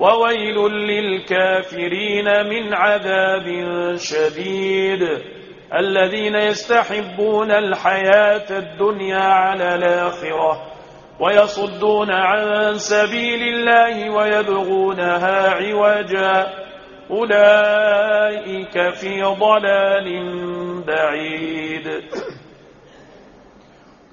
وويل للكافرين من عذاب شديد الذين يستحبون الحياة الدنيا على الآخرة ويصدون عن سبيل الله ويبغونها عوجا أولئك في ضلال بعيد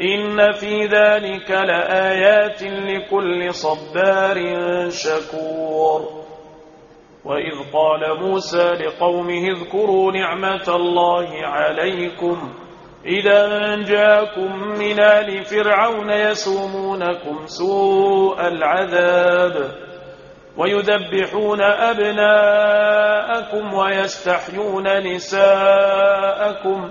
إن في ذلك لآيات لكل صبار شكور. وإذ قال موسى لقومه اذكروا نعمة الله عليكم. إذا جاكم من آل فرعون يسومونكم سوء العذاب. ويذبحون أبناءكم ويستحيون نساءكم.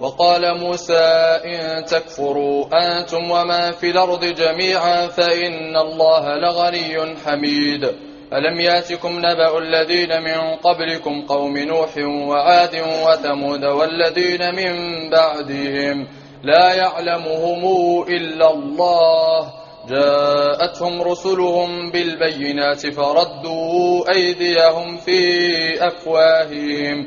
وقال موسى إن تكفروا أنتم وما في الأرض جميعا فإن الله لغني حميد. ألم يأتكم نبأ الذين من قبلكم قوم نوح وعاد وثمود والذين من بعدهم لا يعلمهم إلا الله. جاءتهم رسلهم بالبينات فردوا أيديهم في أفواههم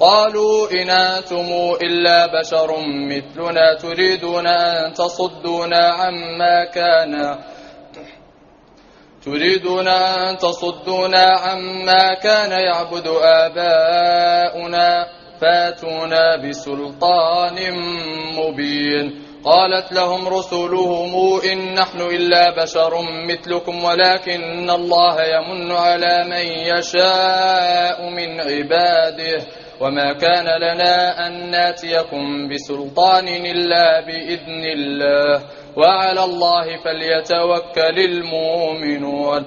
قالوا إن أنتم إلا بشر مثلنا تريدون أن تصدونا عما كان تريدون أن تصدونا عما كان يعبد آباؤنا فاتونا بسلطان مبين قالت لهم رسلهم إن نحن إلا بشر مثلكم ولكن الله يمن على من يشاء من عباده وما كان لنا أن ناتيكم بسلطان إلا بإذن الله وعلى الله فليتوكل المؤمنون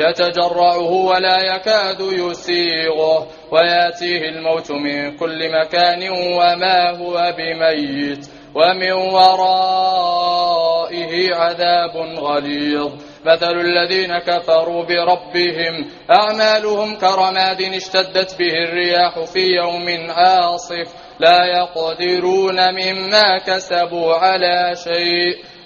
يتجرعه ولا يكاد يسيغه ويأتيه الموت من كل مكان وما هو بميت ومن ورائه عذاب غليظ. مثل الذين كفروا بربهم أعمالهم كرماد اشتدت به الرياح في يوم عاصف. لا يقدرون مما كسبوا على شيء.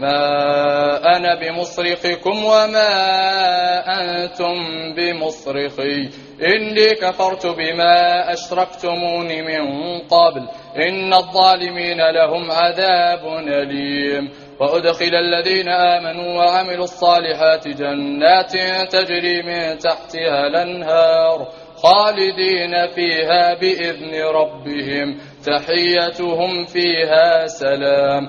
ما أنا بمصرخكم وما أنتم بمصرخي. إني كفرت بما أشركتمون من قبل. إن الظالمين لهم عذاب أليم. وأدخل الذين آمنوا وعملوا الصالحات جنات تجري من تحتها الأنهار خالدين فيها بإذن ربهم. تحيتهم فيها سلام.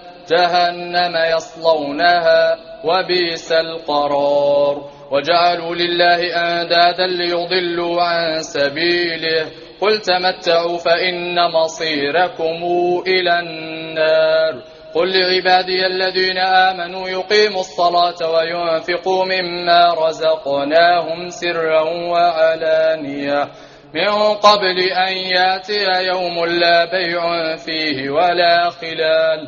جهنم يصلونها وبئس القرار وجعلوا لله أندادا ليضلوا عن سبيله قل تمتعوا فإن مصيركم إلى النار قل لعبادي الذين آمنوا يقيموا الصلاة وينفقوا مما رزقناهم سرا وعلانية من قبل أن ياتي يوم لا بيع فيه ولا خلال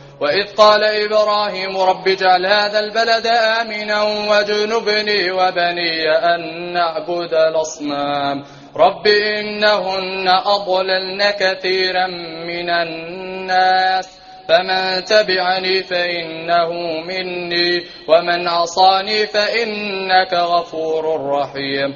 وإذ قال إبراهيم رب جعل هذا البلد آمنا واجنبني وبني أن نعبد الأصنام رب إنهن أضللن كثيرا من الناس فمن تبعني فإنه مني ومن عصاني فإنك غفور رحيم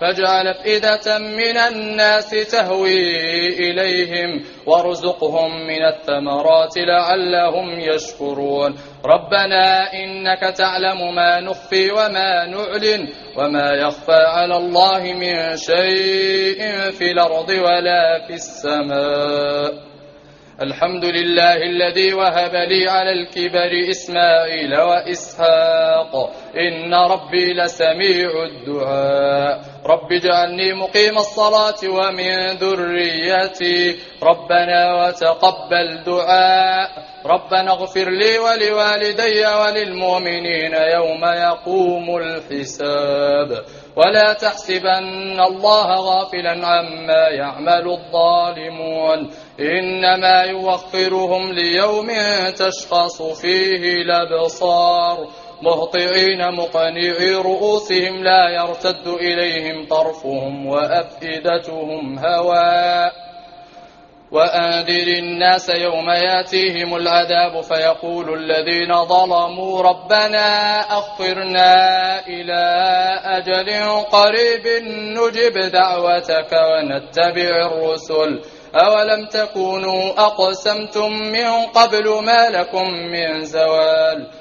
فاجعل أفئدة من الناس تهوي إليهم وارزقهم من الثمرات لعلهم يشكرون. ربنا إنك تعلم ما نخفي وما نعلن وما يخفى على الله من شيء في الأرض ولا في السماء. الحمد لله الذي وهب لي على الكبر إسماعيل وإسحاق. إن ربي لسميع الدعاء. رب اجعلني مقيم الصلاة ومن ذريتي. ربنا وتقبل دعاء. ربنا اغفر لي ولوالدي وللمؤمنين يوم يقوم الحساب. ولا تحسبن الله غافلا عما يعمل الظالمون. إنما يوخرهم ليوم تشخص فيه الأبصار. مهطعين مقنعي رؤوسهم لا يرتد إليهم طرفهم وأفئدتهم هواء وأنذر الناس يوم يأتيهم العذاب فيقول الذين ظلموا ربنا أخرنا إلى أجل قريب نجب دعوتك ونتبع الرسل. أولم تكونوا أقسمتم من قبل ما لكم من زوال؟